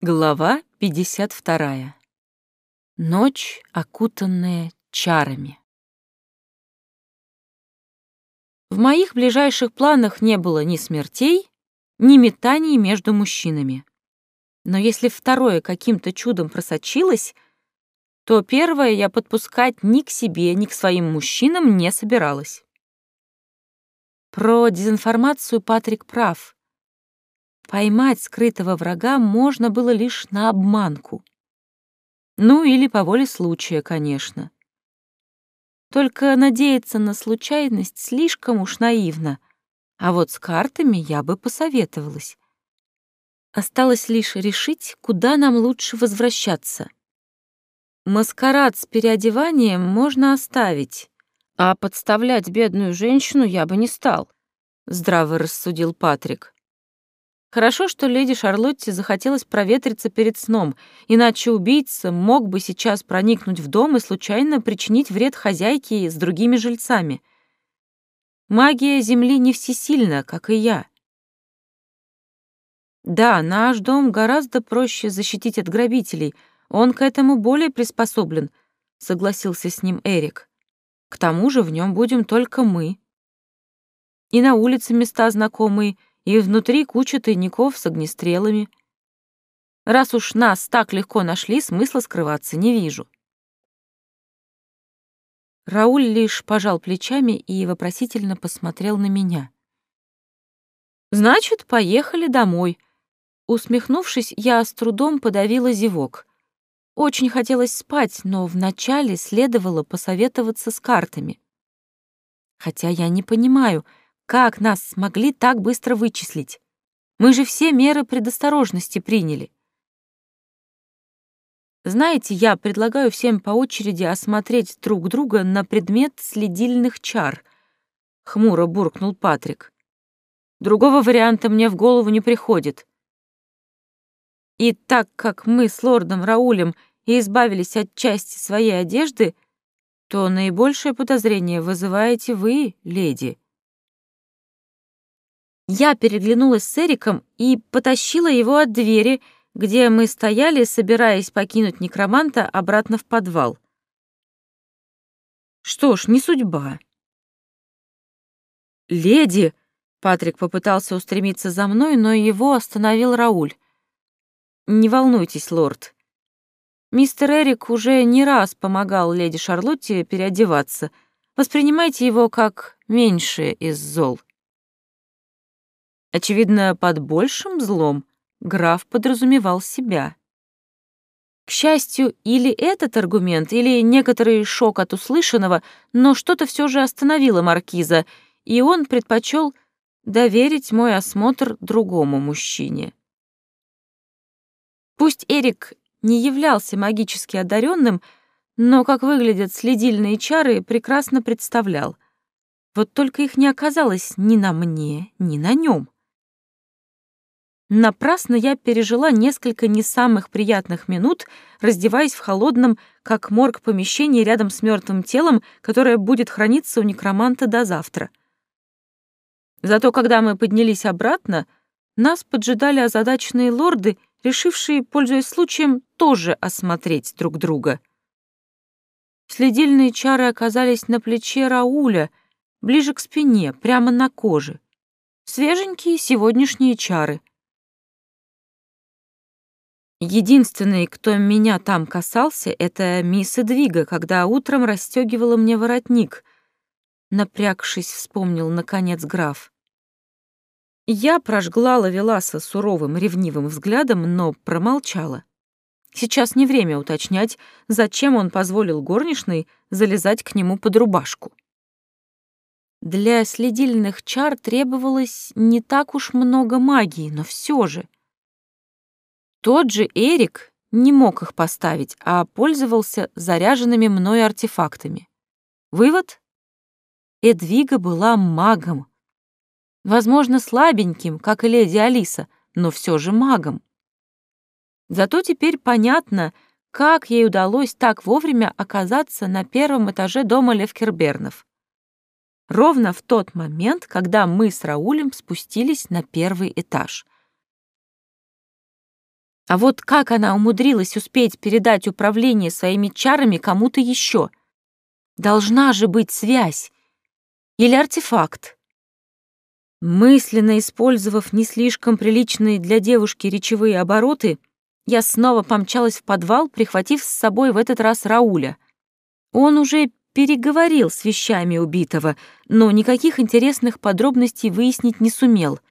Глава 52. Ночь, окутанная чарами. В моих ближайших планах не было ни смертей, ни метаний между мужчинами. Но если второе каким-то чудом просочилось, то первое я подпускать ни к себе, ни к своим мужчинам не собиралась. Про дезинформацию Патрик прав — Поймать скрытого врага можно было лишь на обманку. Ну или по воле случая, конечно. Только надеяться на случайность слишком уж наивно, а вот с картами я бы посоветовалась. Осталось лишь решить, куда нам лучше возвращаться. Маскарад с переодеванием можно оставить, а подставлять бедную женщину я бы не стал, здраво рассудил Патрик. Хорошо, что леди Шарлотте захотелось проветриться перед сном, иначе убийца мог бы сейчас проникнуть в дом и случайно причинить вред хозяйке с другими жильцами. Магия Земли не всесильна, как и я. Да, наш дом гораздо проще защитить от грабителей, он к этому более приспособлен, согласился с ним Эрик. К тому же в нем будем только мы. И на улице места знакомые — и внутри куча тайников с огнестрелами. Раз уж нас так легко нашли, смысла скрываться не вижу. Рауль лишь пожал плечами и вопросительно посмотрел на меня. «Значит, поехали домой». Усмехнувшись, я с трудом подавила зевок. Очень хотелось спать, но вначале следовало посоветоваться с картами. Хотя я не понимаю — как нас смогли так быстро вычислить? Мы же все меры предосторожности приняли. Знаете, я предлагаю всем по очереди осмотреть друг друга на предмет следильных чар, хмуро буркнул Патрик. Другого варианта мне в голову не приходит. И так как мы с лордом Раулем и избавились от части своей одежды, то наибольшее подозрение вызываете вы, леди. Я переглянулась с Эриком и потащила его от двери, где мы стояли, собираясь покинуть некроманта обратно в подвал. Что ж, не судьба. «Леди!» — Патрик попытался устремиться за мной, но его остановил Рауль. «Не волнуйтесь, лорд. Мистер Эрик уже не раз помогал леди Шарлотте переодеваться. Воспринимайте его как меньшее из зол». Очевидно, под большим злом граф подразумевал себя. К счастью, или этот аргумент, или некоторый шок от услышанного, но что-то все же остановило маркиза, и он предпочел доверить мой осмотр другому мужчине. Пусть Эрик не являлся магически одаренным, но как выглядят следильные чары, прекрасно представлял. Вот только их не оказалось ни на мне, ни на нем. Напрасно я пережила несколько не самых приятных минут, раздеваясь в холодном, как морг, помещении рядом с мертвым телом, которое будет храниться у некроманта до завтра. Зато когда мы поднялись обратно, нас поджидали озадаченные лорды, решившие, пользуясь случаем, тоже осмотреть друг друга. Следильные чары оказались на плече Рауля, ближе к спине, прямо на коже. Свеженькие сегодняшние чары — Единственный, кто меня там касался, это мисс Эдвига, когда утром расстегивала мне воротник. Напрягшись, вспомнил, наконец, граф. Я прожгла Лавеласа суровым, ревнивым взглядом, но промолчала. Сейчас не время уточнять, зачем он позволил горничной залезать к нему под рубашку. Для следильных чар требовалось не так уж много магии, но все же — тот же Эрик не мог их поставить, а пользовался заряженными мной артефактами. Вывод? Эдвига была магом. Возможно, слабеньким, как и леди Алиса, но все же магом. Зато теперь понятно, как ей удалось так вовремя оказаться на первом этаже дома Левкербернов. Ровно в тот момент, когда мы с Раулем спустились на первый этаж — А вот как она умудрилась успеть передать управление своими чарами кому-то еще? Должна же быть связь. Или артефакт. Мысленно использовав не слишком приличные для девушки речевые обороты, я снова помчалась в подвал, прихватив с собой в этот раз Рауля. Он уже переговорил с вещами убитого, но никаких интересных подробностей выяснить не сумел —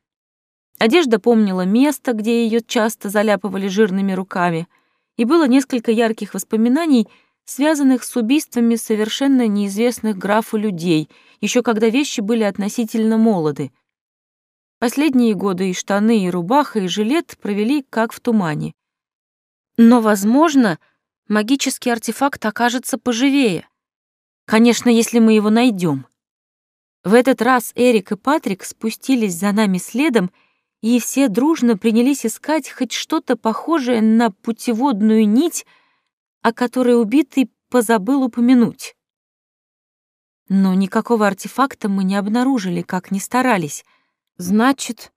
Одежда помнила место, где ее часто заляпывали жирными руками, и было несколько ярких воспоминаний, связанных с убийствами совершенно неизвестных графу людей, еще когда вещи были относительно молоды. Последние годы и штаны, и рубаха, и жилет провели как в тумане. Но, возможно, магический артефакт окажется поживее. Конечно, если мы его найдем. В этот раз Эрик и Патрик спустились за нами следом и все дружно принялись искать хоть что-то похожее на путеводную нить, о которой убитый позабыл упомянуть. Но никакого артефакта мы не обнаружили, как ни старались. Значит...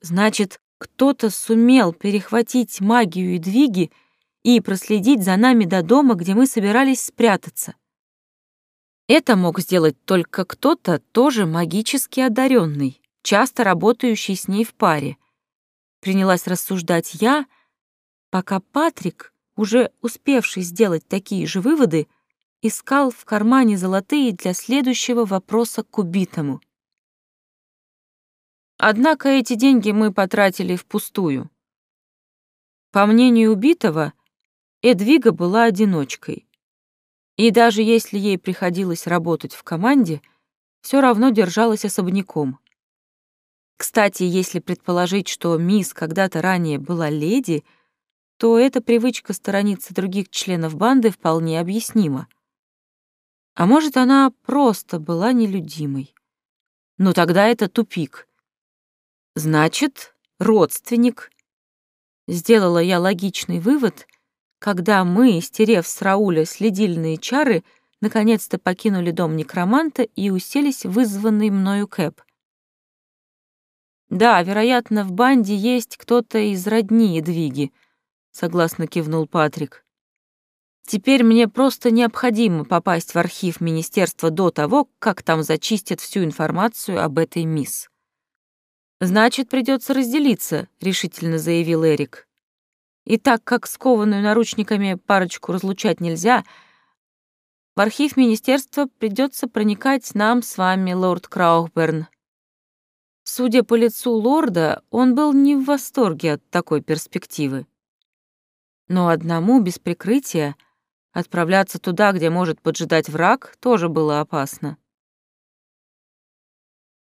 Значит, кто-то сумел перехватить магию и двиги и проследить за нами до дома, где мы собирались спрятаться. Это мог сделать только кто-то тоже магически одаренный часто работающий с ней в паре. Принялась рассуждать я, пока Патрик, уже успевший сделать такие же выводы, искал в кармане золотые для следующего вопроса к убитому. Однако эти деньги мы потратили впустую. По мнению убитого, Эдвига была одиночкой. И даже если ей приходилось работать в команде, все равно держалась особняком. Кстати, если предположить, что мисс когда-то ранее была леди, то эта привычка сторониться других членов банды вполне объяснима. А может, она просто была нелюдимой. Но тогда это тупик. Значит, родственник. Сделала я логичный вывод, когда мы, стерев с Рауля следильные чары, наконец-то покинули дом некроманта и уселись в вызванный мною кэп. Да, вероятно, в банде есть кто-то из родни Едвиги, согласно кивнул Патрик. Теперь мне просто необходимо попасть в архив министерства до того, как там зачистят всю информацию об этой мисс. Значит, придется разделиться, решительно заявил Эрик. И так как скованную наручниками парочку разлучать нельзя, в архив министерства придется проникать нам с вами, лорд Краухберн. Судя по лицу лорда, он был не в восторге от такой перспективы. Но одному, без прикрытия, отправляться туда, где может поджидать враг, тоже было опасно.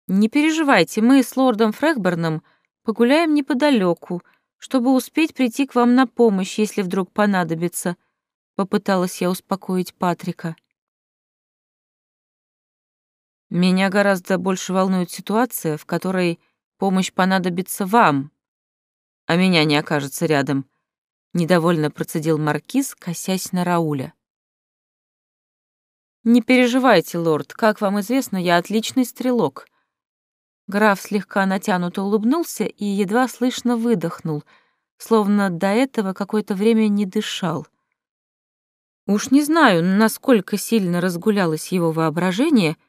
«Не переживайте, мы с лордом Фрехберном погуляем неподалеку, чтобы успеть прийти к вам на помощь, если вдруг понадобится», — попыталась я успокоить Патрика. Меня гораздо больше волнует ситуация, в которой помощь понадобится вам, а меня не окажется рядом», — недовольно процедил Маркиз, косясь на Рауля. «Не переживайте, лорд, как вам известно, я отличный стрелок». Граф слегка натянуто улыбнулся и едва слышно выдохнул, словно до этого какое-то время не дышал. Уж не знаю, насколько сильно разгулялось его воображение —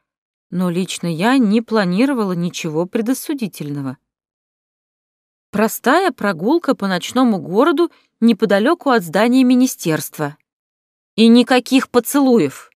но лично я не планировала ничего предосудительного. Простая прогулка по ночному городу неподалеку от здания министерства. И никаких поцелуев.